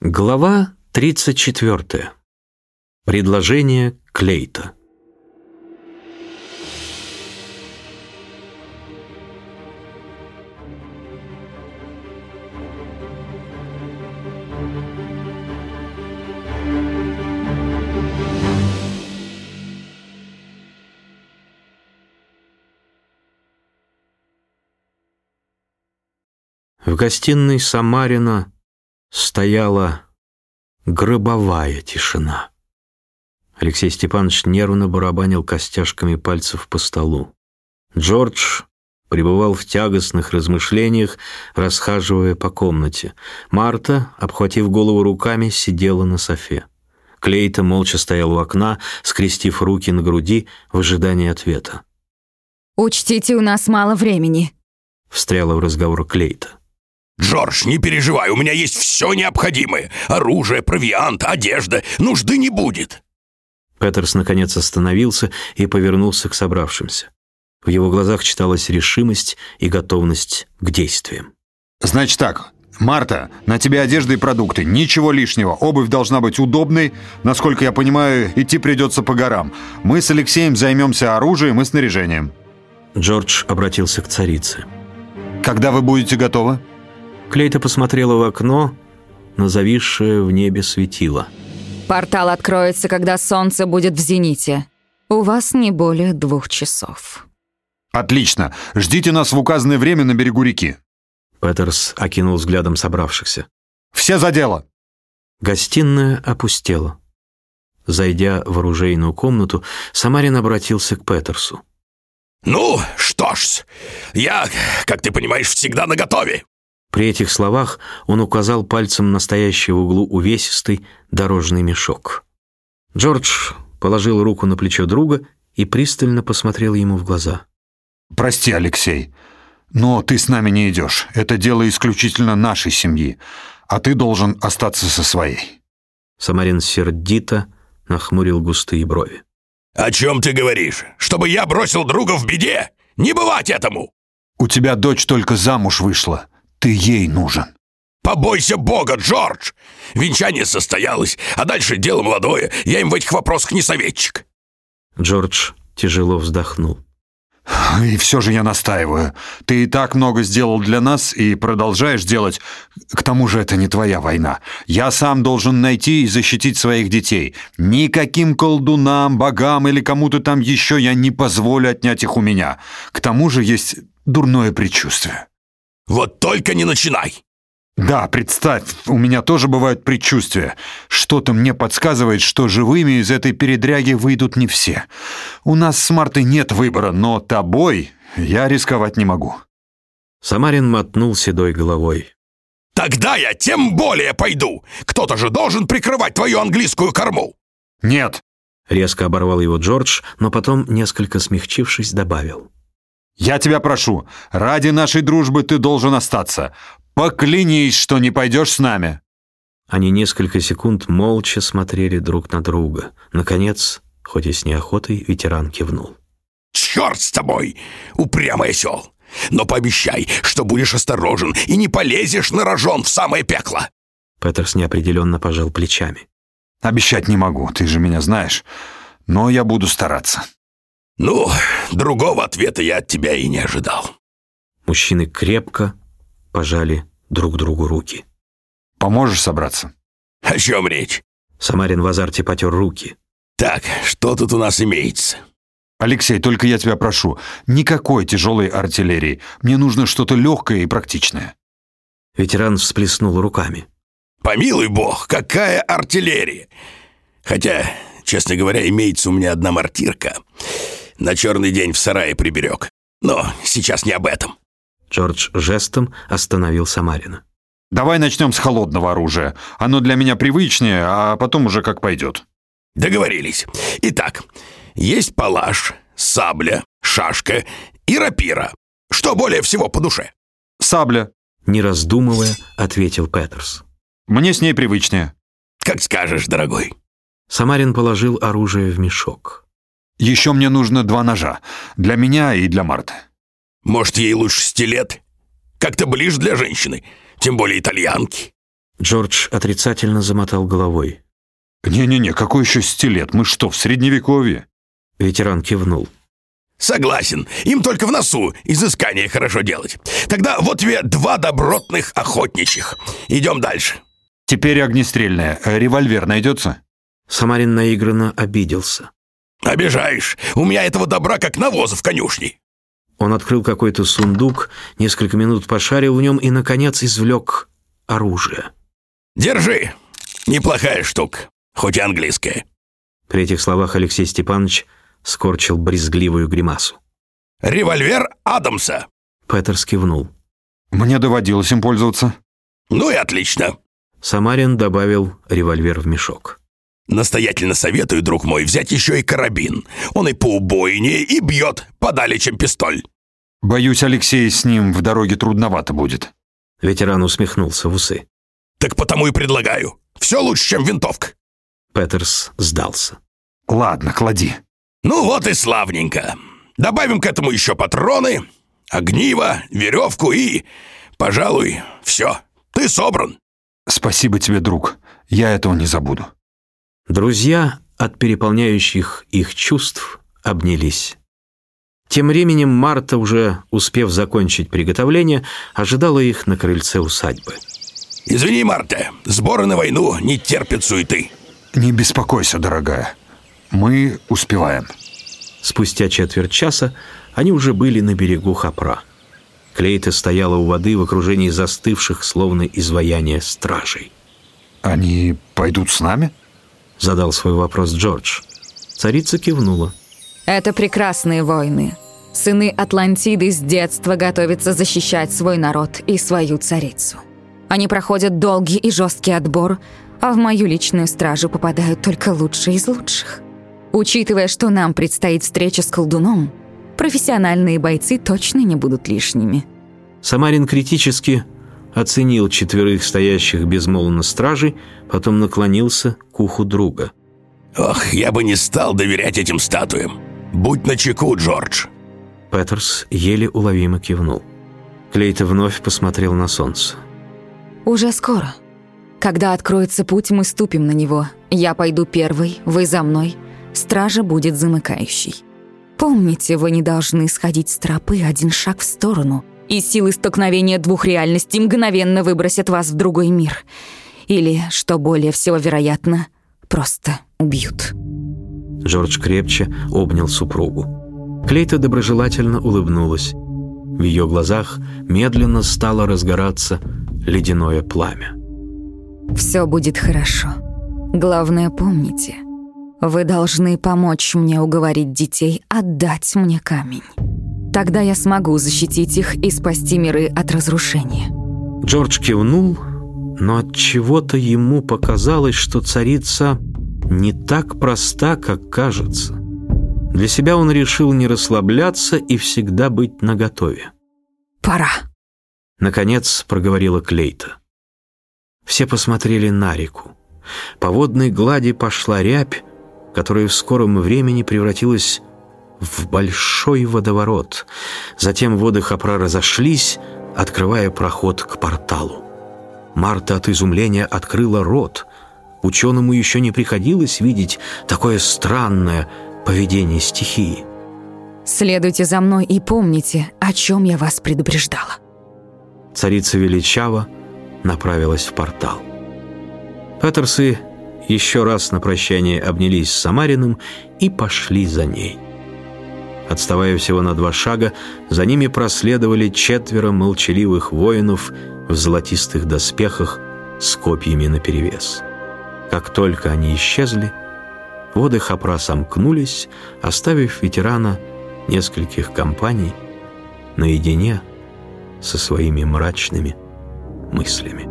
Глава 34. Предложение Клейта. В гостиной Самарина стояла гробовая тишина. Алексей Степанович нервно барабанил костяшками пальцев по столу. Джордж пребывал в тягостных размышлениях, расхаживая по комнате. Марта, обхватив голову руками, сидела на софе. Клейта молча стоял у окна, скрестив руки на груди в ожидании ответа. «Учтите, у нас мало времени», — встряла в разговор Клейта. «Джордж, не переживай, у меня есть все необходимое. Оружие, провиант, одежда. Нужды не будет». Петерс наконец остановился и повернулся к собравшимся. В его глазах читалась решимость и готовность к действиям. «Значит так, Марта, на тебе одежда и продукты, ничего лишнего. Обувь должна быть удобной. Насколько я понимаю, идти придется по горам. Мы с Алексеем займемся оружием и снаряжением». Джордж обратился к царице. «Когда вы будете готовы?» Клейта посмотрела в окно на зависшее в небе светило. «Портал откроется, когда солнце будет в зените. У вас не более двух часов». «Отлично. Ждите нас в указанное время на берегу реки». Петерс окинул взглядом собравшихся. «Все за дело!» Гостиная опустела. Зайдя в оружейную комнату, Самарин обратился к Петерсу. «Ну, что ж, я, как ты понимаешь, всегда наготове. При этих словах он указал пальцем на стоящий в углу увесистый дорожный мешок. Джордж положил руку на плечо друга и пристально посмотрел ему в глаза. «Прости, Алексей, но ты с нами не идешь. Это дело исключительно нашей семьи, а ты должен остаться со своей». Самарин сердито нахмурил густые брови. «О чем ты говоришь? Чтобы я бросил друга в беде? Не бывать этому!» «У тебя дочь только замуж вышла. Ты ей нужен. Побойся Бога, Джордж! Венчание состоялось, а дальше дело молодое. Я им в этих вопросах не советчик. Джордж тяжело вздохнул. И все же я настаиваю. Ты и так много сделал для нас и продолжаешь делать. К тому же это не твоя война. Я сам должен найти и защитить своих детей. Никаким колдунам, богам или кому-то там еще я не позволю отнять их у меня. К тому же есть дурное предчувствие. Вот только не начинай!» «Да, представь, у меня тоже бывают предчувствия. Что-то мне подсказывает, что живыми из этой передряги выйдут не все. У нас с Мартой нет выбора, но тобой я рисковать не могу». Самарин мотнул седой головой. «Тогда я тем более пойду! Кто-то же должен прикрывать твою английскую корму!» «Нет!» — резко оборвал его Джордж, но потом, несколько смягчившись, добавил. Я тебя прошу, ради нашей дружбы ты должен остаться. Поклянись, что не пойдешь с нами». Они несколько секунд молча смотрели друг на друга. Наконец, хоть и с неохотой, ветеран кивнул. «Черт с тобой, упрямый осел! Но пообещай, что будешь осторожен и не полезешь на рожон в самое пекло!» Петерс неопределенно пожал плечами. «Обещать не могу, ты же меня знаешь, но я буду стараться». «Ну, другого ответа я от тебя и не ожидал». Мужчины крепко пожали друг другу руки. «Поможешь собраться?» «О чем речь?» Самарин в азарте потер руки. «Так, что тут у нас имеется?» «Алексей, только я тебя прошу, никакой тяжелой артиллерии. Мне нужно что-то легкое и практичное». Ветеран всплеснул руками. «Помилуй бог, какая артиллерия! Хотя, честно говоря, имеется у меня одна мартирка. На черный день в сарае приберег. Но сейчас не об этом». Джордж жестом остановил Самарина. «Давай начнем с холодного оружия. Оно для меня привычнее, а потом уже как пойдет». «Договорились. Итак, есть палаш, сабля, шашка и рапира. Что более всего по душе?» «Сабля», — не раздумывая, ответил Петерс. «Мне с ней привычнее». «Как скажешь, дорогой». Самарин положил оружие в мешок. Еще мне нужно два ножа. Для меня и для Марты. Может, ей лучше стилет? Как-то ближе для женщины. Тем более итальянки. Джордж отрицательно замотал головой. «Не-не-не, какой еще стилет? Мы что, в Средневековье?» Ветеран кивнул. Согласен, им только в носу изыскание хорошо делать. Тогда вот тебе два добротных охотничьих. Идем дальше. Теперь огнестрельное. Револьвер найдется? Самарин наигранно обиделся. Обижаешь. У меня этого добра как навоза в конюшне. Он открыл какой-то сундук, несколько минут пошарил в нем и, наконец, извлек оружие. Держи. Неплохая штука, хоть и английская. При этих словах Алексей Степанович скорчил брезгливую гримасу. «Револьвер Адамса!» Петер скивнул. «Мне доводилось им пользоваться». «Ну и отлично!» Самарин добавил револьвер в мешок. «Настоятельно советую, друг мой, взять еще и карабин. Он и поубойнее, и бьет подали, чем пистоль». «Боюсь, Алексей, с ним в дороге трудновато будет». Ветеран усмехнулся в усы. «Так потому и предлагаю. Все лучше, чем винтовка». Петерс сдался. «Ладно, клади». «Ну вот и славненько. Добавим к этому еще патроны, огниво, веревку и, пожалуй, все. Ты собран». «Спасибо тебе, друг. Я этого не забуду». Друзья от переполняющих их чувств обнялись. Тем временем Марта, уже успев закончить приготовление, ожидала их на крыльце усадьбы. «Извини, Марта, сборы на войну не терпят суеты». «Не беспокойся, дорогая. Мы успеваем». Спустя четверть часа они уже были на берегу Хапра. Клейта стояла у воды в окружении застывших, словно изваяния стражей. «Они пойдут с нами?» Задал свой вопрос Джордж. Царица кивнула. Это прекрасные войны. Сыны Атлантиды с детства готовятся защищать свой народ и свою царицу. Они проходят долгий и жесткий отбор, а в мою личную стражу попадают только лучшие из лучших. Учитывая, что нам предстоит встреча с колдуном, профессиональные бойцы точно не будут лишними. Самарин критически оценил четверых стоящих безмолвно стражей, потом наклонился к уху друга. «Ох, я бы не стал доверять этим статуям. Будь начеку, Джордж». Петерс еле уловимо кивнул. Клейта вновь посмотрел на солнце. «Уже скоро. Когда откроется путь, мы ступим на него. Я пойду первой, вы за мной. Стража будет замыкающей. Помните, вы не должны сходить с тропы один шаг в сторону, и силы столкновения двух реальностей мгновенно выбросят вас в другой мир. Или, что более всего вероятно, просто убьют». Джордж крепче обнял супругу. Клейта доброжелательно улыбнулась. В ее глазах медленно стало разгораться ледяное пламя. «Все будет хорошо. Главное, помните, вы должны помочь мне уговорить детей отдать мне камень. Тогда я смогу защитить их и спасти миры от разрушения». Джордж кивнул, но от чего-то ему показалось, что царица не так проста, как кажется. Для себя он решил не расслабляться и всегда быть наготове. «Пора», — наконец проговорила Клейта. Все посмотрели на реку. По водной глади пошла рябь, которая в скором времени превратилась в большой водоворот. Затем воды Хапра разошлись, открывая проход к порталу. Марта от изумления открыла рот. Ученому еще не приходилось видеть такое странное поведение стихии. «Следуйте за мной и помните, о чем я вас предупреждала». Царица величава направилась в портал. Петерсы еще раз на прощание обнялись с Самариным и пошли за ней. Отставая всего на два шага, за ними проследовали четверо молчаливых воинов в золотистых доспехах с копьями наперевес. Как только они исчезли, воды Хапра сомкнулись, оставив ветерана нескольких компаний наедине со своими мрачными мыслями.